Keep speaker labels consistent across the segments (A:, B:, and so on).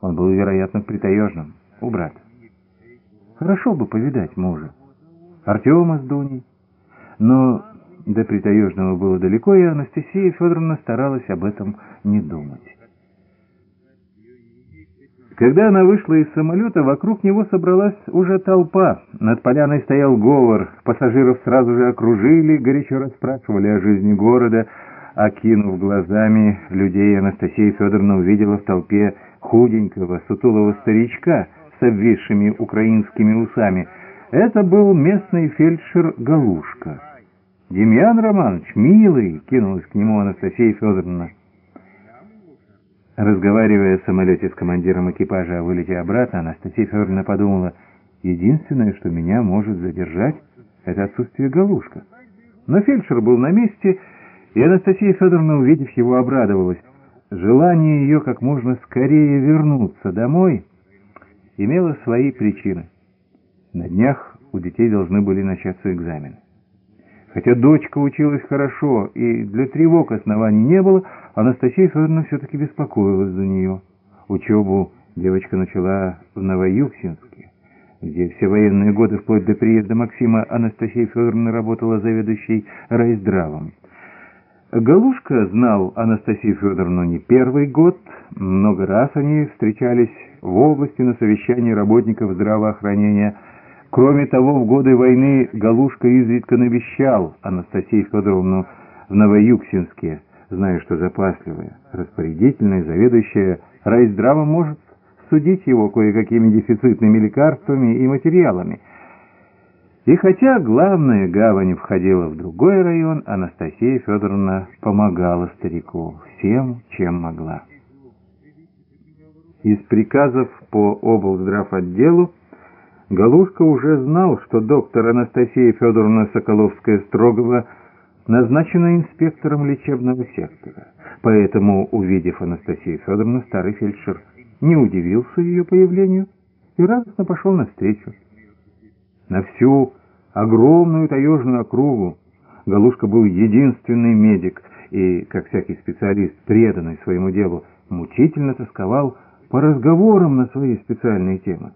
A: Он был, вероятно, в Притаежном, у брата. Хорошо бы повидать мужа. Артема с Дуней. Но до Притаежного было далеко, и Анастасия Федоровна старалась об этом не думать. Когда она вышла из самолета, вокруг него собралась уже толпа. Над поляной стоял говор. Пассажиров сразу же окружили, горячо расспрашивали о жизни города. Окинув глазами людей, Анастасия Федоровна увидела в толпе худенького, сутулого старичка с обвисшими украинскими усами. Это был местный фельдшер Галушка. «Демьян Романович, милый!» — кинулась к нему Анастасия Федоровна. Разговаривая в самолете с командиром экипажа о вылете обратно, Анастасия Федоровна подумала, единственное, что меня может задержать, это отсутствие галушка. Но фельдшер был на месте, и Анастасия Федоровна, увидев его, обрадовалась. Желание ее как можно скорее вернуться домой имело свои причины. На днях у детей должны были начаться экзамены. Хотя дочка училась хорошо и для тревог оснований не было, Анастасия Федоровна все-таки беспокоилась за нее. Учебу девочка начала в Новоюксинске, где все военные годы вплоть до приезда Максима Анастасия Федоровна работала заведующей райздравом. Галушка знал Анастасию Федоровну не первый год, много раз они встречались в области на совещании работников здравоохранения Кроме того, в годы войны Галушка изредка навещал Анастасию Федоровну в Новоюксинске, зная, что запасливая, распорядительная, заведующая райздравом может судить его кое-какими дефицитными лекарствами и материалами. И хотя главная гавань входила в другой район, Анастасия Федоровна помогала старику всем, чем могла. Из приказов по облздравотделу Галушка уже знал, что доктор Анастасия Федоровна Соколовская-Строгова назначена инспектором лечебного сектора. Поэтому, увидев Анастасию Федоровну, старый фельдшер не удивился ее появлению и радостно пошел навстречу. На всю огромную таежную округу Галушка был единственный медик и, как всякий специалист, преданный своему делу, мучительно тосковал по разговорам на свои специальные темы.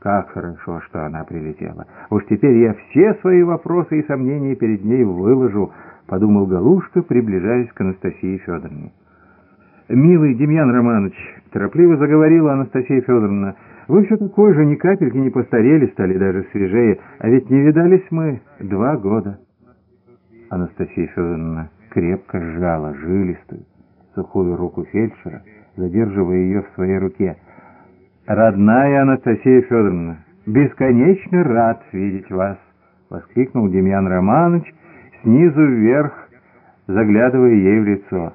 A: Как хорошо, что она прилетела. Уж теперь я все свои вопросы и сомнения перед ней выложу, подумал Галушка, приближаясь к Анастасии Федоровне. «Милый Демьян Романович», — торопливо заговорила Анастасия Федоровна, «вы все такой же, ни капельки не постарели, стали даже свежее, а ведь не видались мы два года». Анастасия Федоровна крепко сжала жилистую, сухую руку фельдшера, задерживая ее в своей руке — «Родная Анастасия Федоровна, бесконечно рад видеть вас!» — воскликнул Демьян Романович снизу вверх, заглядывая ей в лицо.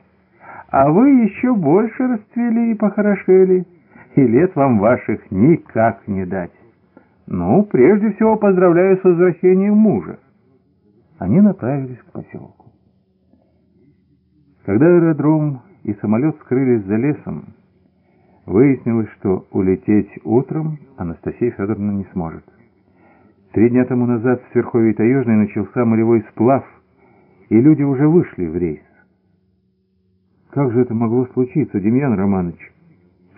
A: «А вы еще больше расцвели и похорошели, и лет вам ваших никак не дать. Ну, прежде всего поздравляю с возвращением мужа». Они направились к поселку. Когда аэродром и самолет скрылись за лесом, Выяснилось, что улететь утром Анастасия Федоровна не сможет. Три дня тому назад в Сверховье Таежной начался моревой сплав, и люди уже вышли в рейс. Как же это могло случиться, Демьян Романович?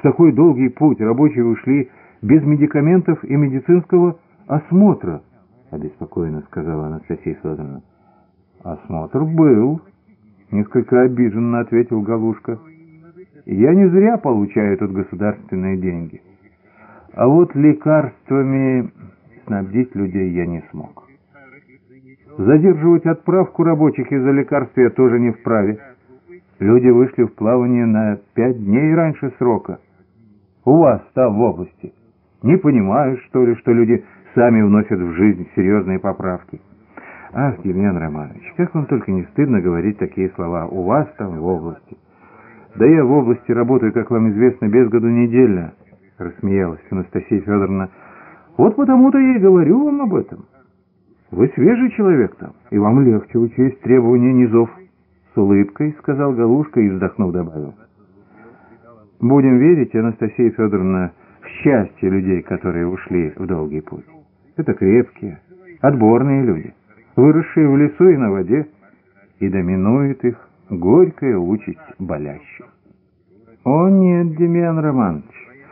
A: Такой долгий путь рабочие ушли без медикаментов и медицинского осмотра, обеспокоенно сказала Анастасия Федоровна. Осмотр был, несколько обиженно ответил Галушка. Я не зря получаю тут государственные деньги. А вот лекарствами снабдить людей я не смог. Задерживать отправку рабочих из-за лекарств я тоже не вправе. Люди вышли в плавание на пять дней раньше срока. У вас там в области. Не понимаешь, что ли, что люди сами вносят в жизнь серьезные поправки? Ах, Демьян Романович, как вам только не стыдно говорить такие слова. У вас там в области. Да я в области работаю, как вам известно, без году недельно, рассмеялась Анастасия Федоровна. Вот потому-то я и говорю вам об этом. Вы свежий человек там, и вам легче учесть требования низов. С улыбкой, сказал Галушка и, вздохнув, добавил. Будем верить, Анастасия Федоровна, в счастье людей, которые ушли в долгий путь. Это крепкие, отборные люди, выросшие в лесу и на воде, и доминует их горькая участь болящих. О нет, Демьян Романович,